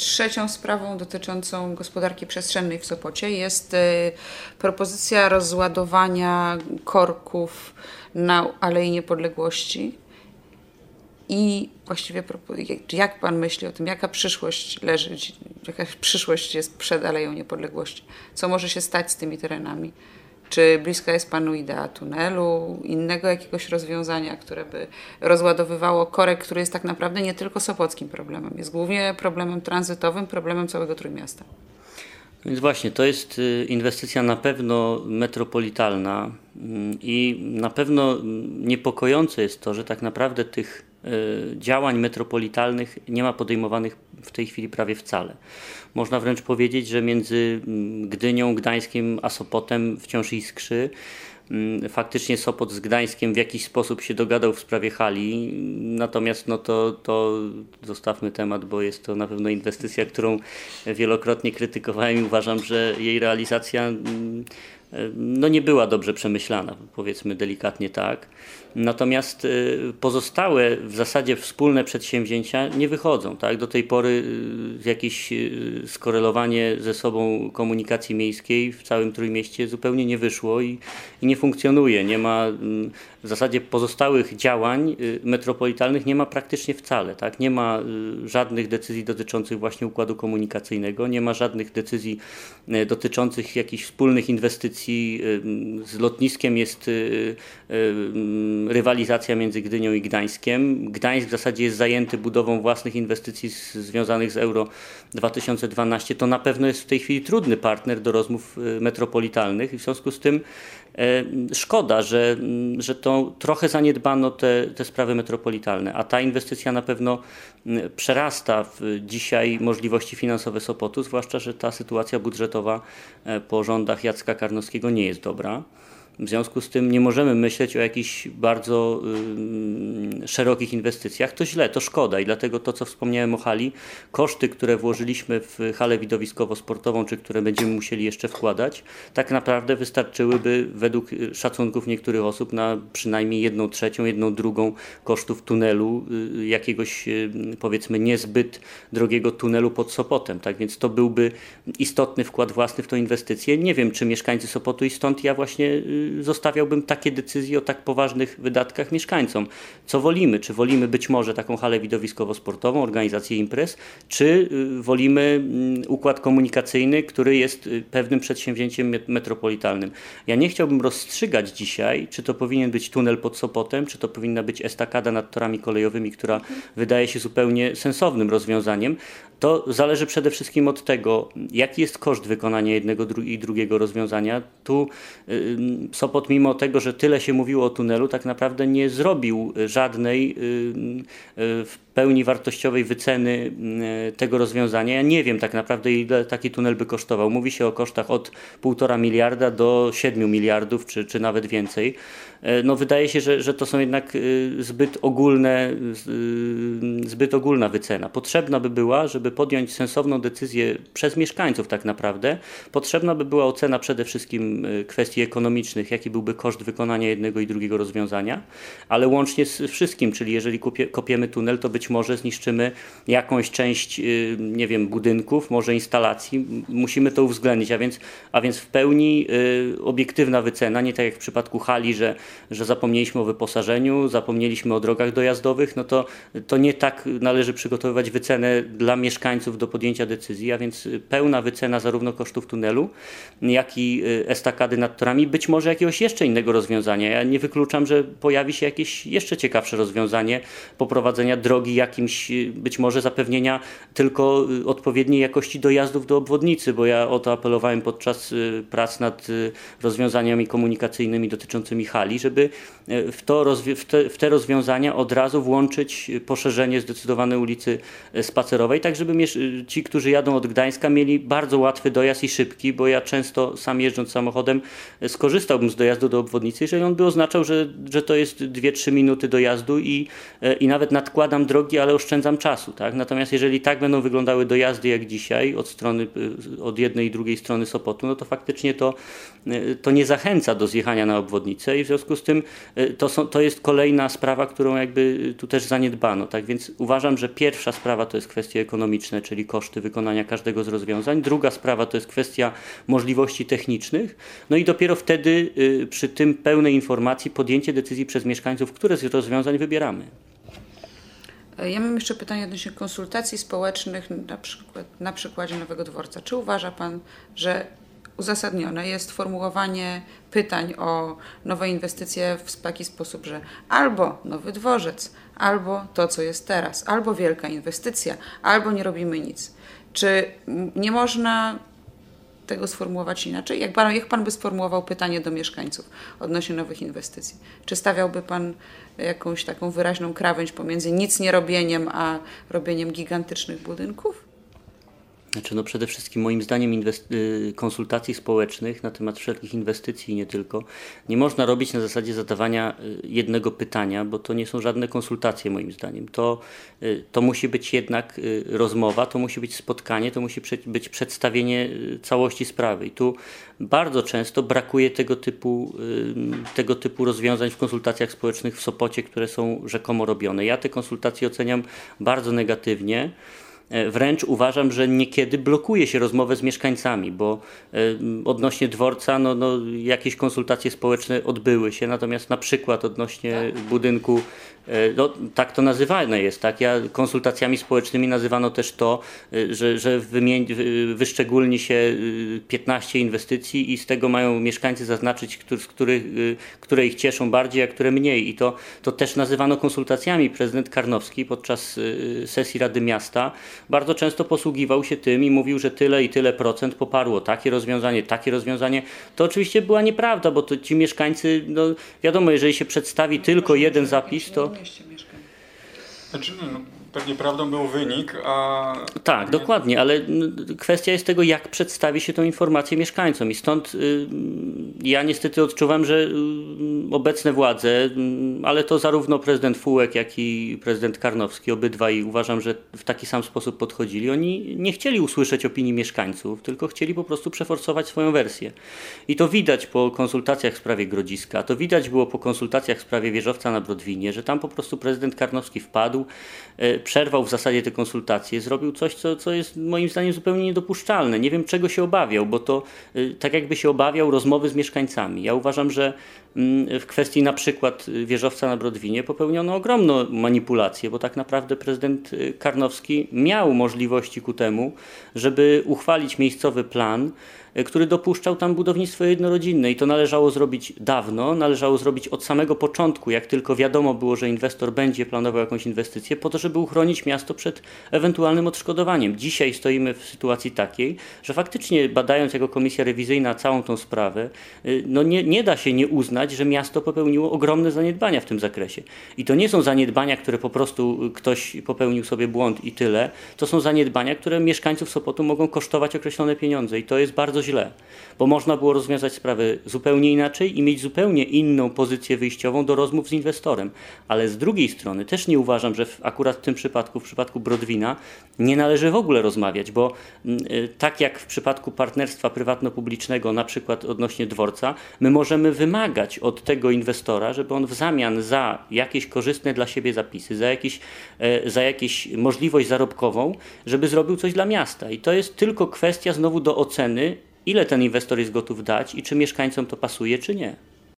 trzecią sprawą dotyczącą gospodarki przestrzennej w Sopocie jest propozycja rozładowania korków na Alei Niepodległości. I właściwie jak pan myśli o tym, jaka przyszłość leży, jaka przyszłość jest przed Aleją Niepodległości? Co może się stać z tymi terenami? Czy bliska jest panu idea tunelu, innego jakiegoś rozwiązania, które by rozładowywało korek, który jest tak naprawdę nie tylko sopockim problemem, jest głównie problemem tranzytowym, problemem całego Trójmiasta? Więc właśnie, to jest y, inwestycja na pewno metropolitalna mm, i na pewno niepokojące jest to, że tak naprawdę tych działań metropolitalnych nie ma podejmowanych w tej chwili prawie wcale. Można wręcz powiedzieć, że między mm, Gdynią, Gdańskiem a Sopotem wciąż iskrzy. Mm, faktycznie Sopot z Gdańskiem w jakiś sposób się dogadał w sprawie hali, natomiast no to, to zostawmy temat, bo jest to na pewno inwestycja, którą wielokrotnie krytykowałem i uważam, że jej realizacja mm, no nie była dobrze przemyślana, powiedzmy delikatnie tak. Natomiast y, pozostałe w zasadzie wspólne przedsięwzięcia nie wychodzą. Tak? Do tej pory y, jakieś y, skorelowanie ze sobą komunikacji miejskiej w całym Trójmieście zupełnie nie wyszło i, i nie funkcjonuje. Nie ma mm, w zasadzie pozostałych działań metropolitalnych nie ma praktycznie wcale. Tak? Nie ma żadnych decyzji dotyczących właśnie układu komunikacyjnego, nie ma żadnych decyzji dotyczących jakichś wspólnych inwestycji. Z lotniskiem jest rywalizacja między Gdynią i Gdańskiem. Gdańsk w zasadzie jest zajęty budową własnych inwestycji związanych z Euro 2012. To na pewno jest w tej chwili trudny partner do rozmów y, metropolitalnych i w związku z tym szkoda, że, mm, że to trochę zaniedbano te, te sprawy metropolitalne, a ta inwestycja na pewno mm, przerasta dzisiaj możliwości finansowe Sopotu, zwłaszcza, że ta sytuacja budżetowa e, po rządach Jacka Karnowskiego nie jest dobra. W związku z tym nie możemy myśleć o jakichś bardzo y, szerokich inwestycjach. To źle, to szkoda i dlatego to, co wspomniałem o hali, koszty, które włożyliśmy w halę widowiskowo-sportową, czy które będziemy musieli jeszcze wkładać, tak naprawdę wystarczyłyby według szacunków niektórych osób na przynajmniej jedną trzecią, jedną drugą kosztów tunelu, y, jakiegoś y, powiedzmy niezbyt drogiego tunelu pod Sopotem. Tak więc to byłby istotny wkład własny w tą inwestycję. Nie wiem, czy mieszkańcy Sopotu i stąd ja właśnie y, zostawiałbym takie decyzje o tak poważnych wydatkach mieszkańcom. Co wolimy? Czy wolimy być może taką halę widowiskowo-sportową, organizację imprez, czy y, wolimy mm, układ komunikacyjny, który jest y, pewnym przedsięwzięciem metropolitalnym? Ja nie chciałbym rozstrzygać dzisiaj, czy to powinien być tunel pod Sopotem, czy to powinna być estakada nad torami kolejowymi, która wydaje się zupełnie sensownym rozwiązaniem. To zależy przede wszystkim od tego, jaki jest koszt wykonania jednego i drugiego rozwiązania. Tu Sopot, mimo tego, że tyle się mówiło o tunelu, tak naprawdę nie zrobił żadnej y, y, w pełni wartościowej wyceny y, tego rozwiązania. Ja nie wiem tak naprawdę, ile taki tunel by kosztował. Mówi się o kosztach od 1,5 miliarda do 7 miliardów, czy, czy nawet więcej. No wydaje się, że, że to są jednak zbyt ogólne, zbyt ogólna wycena. Potrzebna by była, żeby podjąć sensowną decyzję przez mieszkańców tak naprawdę, potrzebna by była ocena przede wszystkim kwestii ekonomicznych, jaki byłby koszt wykonania jednego i drugiego rozwiązania, ale łącznie z wszystkim, czyli jeżeli kopie, kopiemy tunel, to być może zniszczymy jakąś część, y, nie wiem, budynków, może instalacji. Musimy to uwzględnić, a więc, a więc w pełni y, obiektywna wycena, nie tak jak w przypadku hali, że, że zapomnieliśmy o wyposażeniu, zapomnieliśmy o drogach dojazdowych, no to, to nie tak należy przygotowywać wycenę dla mieszkańców do podjęcia decyzji, a więc pełna wycena zarówno kosztów tunelu, jak i y, estakady nad torami, być może jakiegoś jeszcze innego rozwiązania. Ja nie wykluczam, że pojawi się jakieś jeszcze ciekawsze rozwiązanie poprowadzenia drogi jakimś, być może zapewnienia tylko y, odpowiedniej jakości dojazdów do obwodnicy, bo ja o to apelowałem podczas y, prac nad y, rozwiązaniami komunikacyjnymi dotyczącymi hali, żeby w, to w, te, w te rozwiązania od razu włączyć poszerzenie zdecydowane ulicy Spacerowej, tak żeby ci, którzy jadą od Gdańska mieli bardzo łatwy dojazd i szybki, bo ja często sam jeżdżąc samochodem skorzystałbym z dojazdu do obwodnicy, jeżeli on by oznaczał, że, że to jest 2-3 minuty dojazdu i, e, i nawet nadkładam drogi, ale oszczędzam czasu. Tak? Natomiast jeżeli tak będą wyglądały dojazdy jak dzisiaj od strony, e, od jednej i drugiej strony Sopotu, no to faktycznie to, e, to nie zachęca do zjechania na obwodnicę i w związku z tym to, są, to jest kolejna sprawa, którą jakby tu też zaniedbano. Tak więc uważam, że pierwsza sprawa to jest kwestia ekonomiczna, ekonomiczne, czyli koszty wykonania każdego z rozwiązań. Druga sprawa to jest kwestia możliwości technicznych. No i dopiero wtedy y, przy tym pełnej informacji podjęcie decyzji przez mieszkańców, które z rozwiązań wybieramy. Ja mam jeszcze pytanie odnośnie konsultacji społecznych, na, przykład, na przykładzie Nowego Dworca. Czy uważa Pan, że uzasadnione jest formułowanie pytań o nowe inwestycje w taki sposób, że albo nowy dworzec, albo to, co jest teraz, albo wielka inwestycja, albo nie robimy nic. Czy nie można tego sformułować inaczej? Jak pan, jak pan by sformułował pytanie do mieszkańców odnośnie nowych inwestycji? Czy stawiałby pan jakąś taką wyraźną krawędź pomiędzy nic nie robieniem, a robieniem gigantycznych budynków? Znaczy, no przede wszystkim moim zdaniem y, konsultacji społecznych na temat wszelkich inwestycji i nie tylko nie można robić na zasadzie zadawania y, jednego pytania, bo to nie są żadne konsultacje moim zdaniem. To, y, to musi być jednak rozmowa, to musi być spotkanie, to musi być przedstawienie całości sprawy. I tu bardzo często brakuje tego typu, tego typu rozwiązań w konsultacjach społecznych w Sopocie, które są rzekomo robione. Ja te konsultacje oceniam bardzo negatywnie. E, wręcz uważam, że niekiedy blokuje się rozmowę z mieszkańcami, bo e, odnośnie dworca no, no, jakieś konsultacje społeczne odbyły się, natomiast na przykład odnośnie tak. budynku E, no, tak to nazywane jest. Tak? Ja, konsultacjami społecznymi nazywano też to, że, że wyszczególni się 15 e, inwestycji i z tego mają mieszkańcy zaznaczyć, z których, które ich cieszą bardziej, a które mniej. I to, to też nazywano konsultacjami. Prezydent Karnowski podczas sesji Rady Miasta bardzo często posługiwał się tym i mówił, że tyle i tyle procent poparło takie rozwiązanie, takie rozwiązanie. To oczywiście była nieprawda, bo to ci mieszkańcy, no wiadomo, jeżeli się przedstawi tylko jeden zapis, to. Znaczy, no, pewnie prawdą był wynik, a... Tak, nie... dokładnie, ale kwestia jest tego, jak przedstawi się tą informację mieszkańcom i stąd y, ja niestety odczuwam, że y, obecne władze, y, ale to zarówno prezydent Fułek, jak i prezydent Karnowski, obydwaj uważam, że w taki sam sposób podchodzili. Oni nie chcieli usłyszeć opinii mieszkańców, tylko chcieli po prostu przeforsować swoją wersję. I to widać po konsultacjach w sprawie Grodziska, to widać było po konsultacjach w sprawie wieżowca na Brodwinie, że tam po prostu prezydent Karnowski wpadł, przerwał w zasadzie te konsultacje, zrobił coś, co, co jest moim zdaniem zupełnie niedopuszczalne. Nie wiem, czego się obawiał, bo to y, tak jakby się obawiał rozmowy z mieszkańcami. Ja uważam, że mm, w kwestii na przykład wieżowca na Brodwinie popełniono ogromną manipulację, bo tak naprawdę prezydent y, Karnowski miał możliwości ku temu, żeby uchwalić miejscowy plan, E, który dopuszczał tam budownictwo jednorodzinne i to należało zrobić dawno, należało zrobić od samego początku, jak tylko wiadomo było, że inwestor będzie planował jakąś inwestycję, po to, żeby uchronić miasto przed ewentualnym odszkodowaniem. Dzisiaj stoimy w sytuacji takiej, że faktycznie badając jako komisja rewizyjna całą tą sprawę, e, no nie, nie da się nie uznać, że miasto popełniło ogromne zaniedbania w tym zakresie. I to nie są zaniedbania, które po prostu ktoś popełnił sobie błąd i tyle. To są zaniedbania, które mieszkańców Sopotu mogą kosztować określone pieniądze i to jest bardzo źle, bo można było rozwiązać sprawy zupełnie inaczej i mieć zupełnie inną pozycję wyjściową do rozmów z inwestorem. Ale z drugiej strony też nie uważam, że akurat w tym przypadku, w przypadku Brodwina, nie należy w ogóle rozmawiać, bo mm, y, tak jak w przypadku partnerstwa prywatno-publicznego, na przykład odnośnie dworca, my możemy wymagać od tego inwestora, żeby on w zamian za jakieś korzystne dla siebie zapisy, za, jakieś, e, za jakieś możliwość zarobkową, żeby zrobił coś dla miasta. I to jest tylko kwestia znowu do oceny ile ten inwestor jest gotów dać i czy mieszkańcom to pasuje, czy nie.